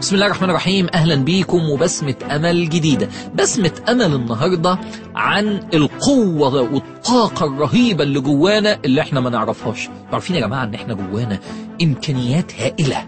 بسم الله الرحمن الرحيم. أهلا بيكم وبسمة أمل جديدة. بسمة أمل النهاردة عن القوة والطاقة الرهيبة اللي جوانا اللي إحنا ما نعرفهاش. عارفين يا جماعة إن إحنا جوانا إمكانيات هائلة.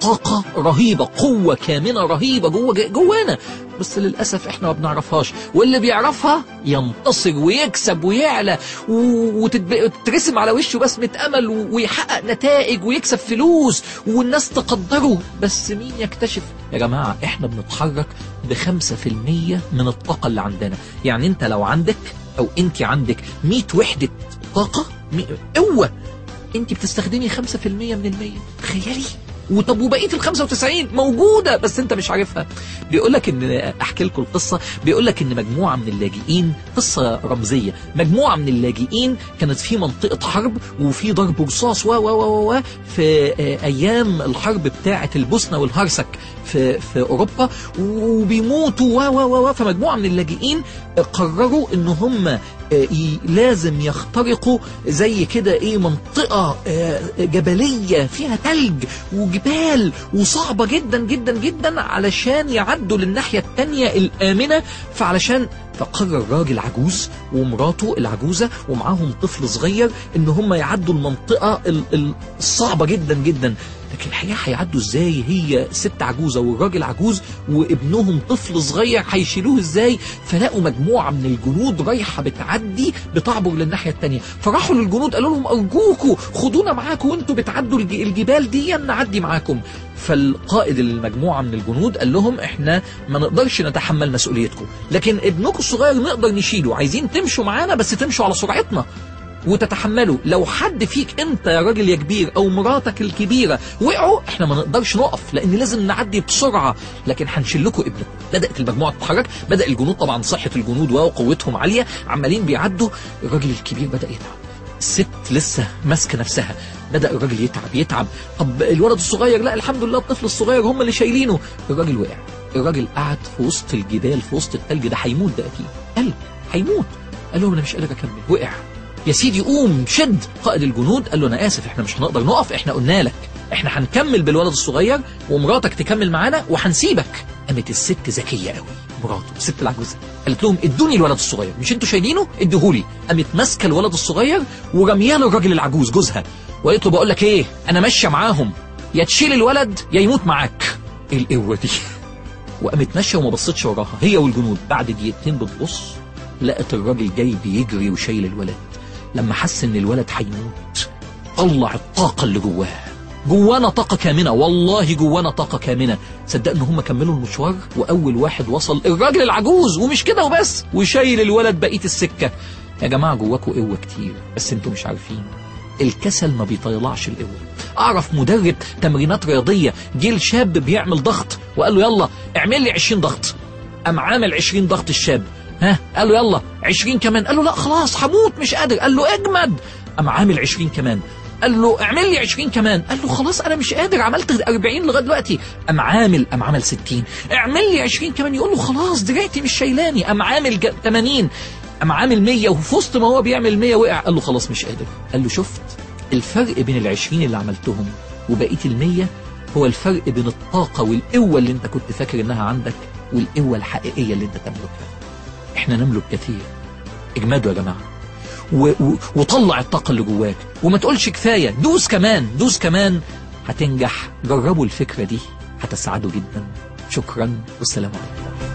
طاقة رهيبة قوة كامنة رهيبة جوه جوانا. بس للأسف إحنا ما بنعرفهاش. واللي بيعرفها ينتصر ويكسب ويعلى وتترسم على وشه بسمة أمل ويحقق نتائج ويكسب فلوس والناس تقدره. بس مين يكتشف؟ يا جماعة إحنا بنتحرك بخمسة في المية من الطاقة اللي عندنا. يعني أنت لو عندك أو أنت عندك مية وحدة طاقة قوة أنت بتستخدمي خمسة في المية من المية. تخيلي. وطب وبقية ال 95 موجودة بس انت مش عارفها. بيقول لك إن أحكي لكم القصة. بيقول لك إن مجموعة من اللاجئين قصة رمزية. مجموعة من اللاجئين كانت في منطقة حرب وفي ضرب رصاص و و و و في أيام الحرب بتاعة البوسنة والهرسك في في أوروبا. وبيموتوا و و و فمجموعة من اللاجئين قرروا إن هم لازم يخترقوا زي كده إيه منطقة جبلية فيها تلج وجبال وصعبة جدا جدا جدا علشان يعدوا للناحية التانية الآمنة فعلشان فقرر راجل عجوز ومراته العجوزة ومعاهم طفل صغير إن هم يعدوا المنطقة الصعبة جدا جدا. لكن الحقيقة هيعدوا إزاي؟ هي ست عجوزة والراجل عجوز وابنهم طفل صغير هيشيلوه إزاي؟ فلاقوا مجموعة من الجنود رايحة بتعدي بتعبر للناحية التانية. فراحوا للجنود قالوا لهم أرجوكوا خدونا معاكم وأنتوا بتعدوا الجبال دي نعدي معاكم. فالقائد المجموعة من الجنود قال لهم إحنا ما نقدرش نتحمل مسؤوليتكم. لكن ابنكم الصغير نقدر نشيله. عايزين تمشوا معانا بس تمشوا على سرعتنا وتتحملوا. لو حد فيك أنت يا راجل يا كبير أو مراتك الكبيرة وقعوا إحنا ما نقدرش نقف لأن لازم نعدي بسرعة. لكن هنشيل لكم ابنكم. بدأت المجموعة تتحرك. بدأ الجنود طبعا صحة الجنود وقوتهم عالية. عمالين بيعدوا. الراجل الكبير بدأ يتعب. الست لسه ماسكة نفسها. بدأ الراجل يتعب يتعب. طب الولد الصغير لا الحمد لله الطفل الصغير هم اللي شايلينه. الراجل وقع. الراجل قعد في وسط الجبال في وسط التلج. ده هيموت ده أكيد. قال هيموت. قال لهم أنا مش قادر أكمل. وقع. يا سيدي قوم شد. قائد الجنود قال له أنا آسف إحنا مش هنقدر نقف إحنا قلنا لك. إحنا هنكمل بالولد الصغير ومراتك تكمل معانا وهنسيبك. قامت الست ذكية قوي مراته الست العجوزه قالت لهم ادوني الولد الصغير. مش أنتوا شايلينه؟ اديهولي. قامت ماسكة الولد الصغير ورمياه للراجل العجوز جوزها. وقالت له بقول لك إيه؟ أنا ماشية معاهم. يا تشيل الولد يا يموت معاك. إيه القوة دي؟ وقامت ماشية وما بصتش وراها. هي والجنود بعد دقيقتين بتبص لقت الراجل جاي بيجري وشايل الولد. لما حس إن الولد هيموت طلع الطاقة اللي جواه. جوانا طاقة كامنة والله جوانا طاقة كامنة. صدق إن هم كملوا المشوار وأول واحد وصل؟ الراجل العجوز ومش كده وبس. وشايل الولد بقية السكة. يا جماعة جواكوا قوة كتير بس أنتوا مش عارفين. الكسل ما بيطلعش القوة. أعرف مدرب تمرينات رياضية جيل شاب بيعمل ضغط وقال له يلا اعمل لي 20 ضغط. قام عامل 20 ضغط الشاب. ها؟ قال له يلا 20 كمان. قال له لا خلاص هموت مش قادر. قال له اجمد. قام عامل 20 كمان. قال له اعمل لي 20 كمان. قال له خلاص أنا مش قادر عملت 40 لغاية دلوقتي. قام عامل قام عمل 60 اعمل لي 20 كمان. يقول له خلاص دراعتي مش شايلاني. قام عامل 80 قام عامل 100 وفي وسط ما هو بيعمل 100 وقع. قال له خلاص مش قادر. قال له شفت؟ الفرق بين ال 20 اللي عملتهم وبقية ال 100 هو الفرق بين الطاقة والقوة اللي أنت كنت فاكر إنها عندك والقوة الحقيقية اللي أنت تملكها. إحنا نملك كثير. اجمدوا يا جماعة. وطلع الطاقة اللي جواك. وما تقولش كفاية دوس كمان دوس كمان. هتنجح. جربوا الفكرة دي هتسعدوا جدا. شكرا والسلام عليكم.